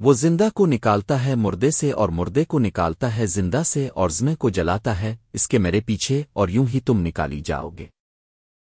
وہ زندہ کو نکالتا ہے، مردے سے اور مردے کو نکالتا ہے، زندہ سے اور زمے کو جلاتا ہے، اس کے میرے پیچھے اور یوں ہی تم نکالی جاؤ گے۔